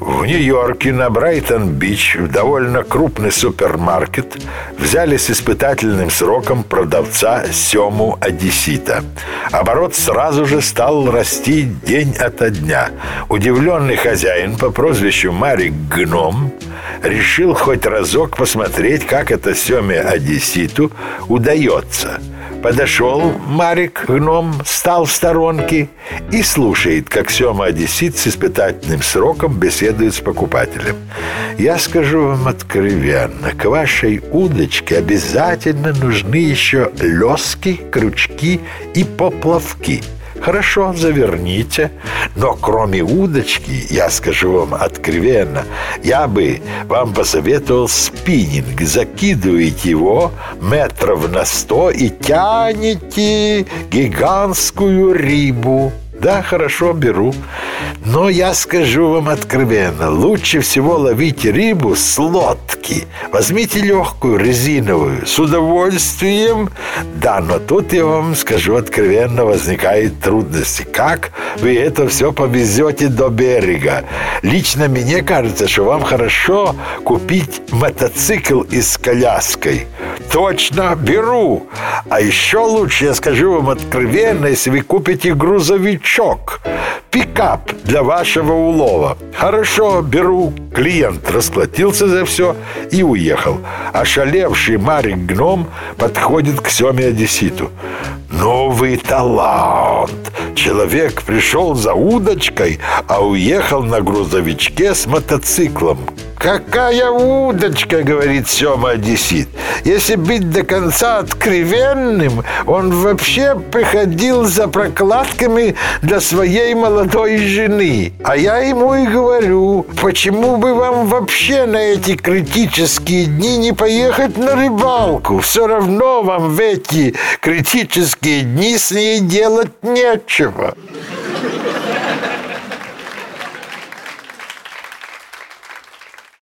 В Нью-Йорке на Брайтон-Бич в довольно крупный супермаркет взяли с испытательным сроком продавца Сему Одессита. Оборот сразу же стал расти день ото дня. Удивленный хозяин по прозвищу Марик Гном решил хоть разок посмотреть, как это Семе Одесситу удается – Подошел Марик, гном, стал в сторонке и слушает, как Сема Одессит с испытательным сроком беседует с покупателем. Я скажу вам откровенно, к вашей удочке обязательно нужны еще лески, крючки и поплавки – Хорошо, заверните. Но кроме удочки, я скажу вам откровенно, я бы вам посоветовал спиннинг. Закидываете его метров на сто и тянете гигантскую рыбу. Да, хорошо, беру. Но я скажу вам откровенно, лучше всего ловить рыбу с лодки. Возьмите легкую, резиновую, с удовольствием. Да, но тут я вам скажу откровенно, возникают трудности. Как вы это все повезете до берега? Лично мне кажется, что вам хорошо купить мотоцикл и с коляской. Точно, беру. А еще лучше, я скажу вам откровенно, если вы купите грузовичок, пикап для вашего улова. Хорошо, беру. Клиент расплатился за все и уехал. Ошалевший Марик Гном подходит к Семе Одесситу. Новый талант. Человек пришел за удочкой, а уехал на грузовичке с мотоциклом. «Какая удочка!» — говорит Сема Одессит. «Если быть до конца откровенным, он вообще приходил за прокладками для своей молодой жены. А я ему и говорю, почему бы вам вообще на эти критические дни не поехать на рыбалку? Все равно вам в эти критические дни с ней делать нечего».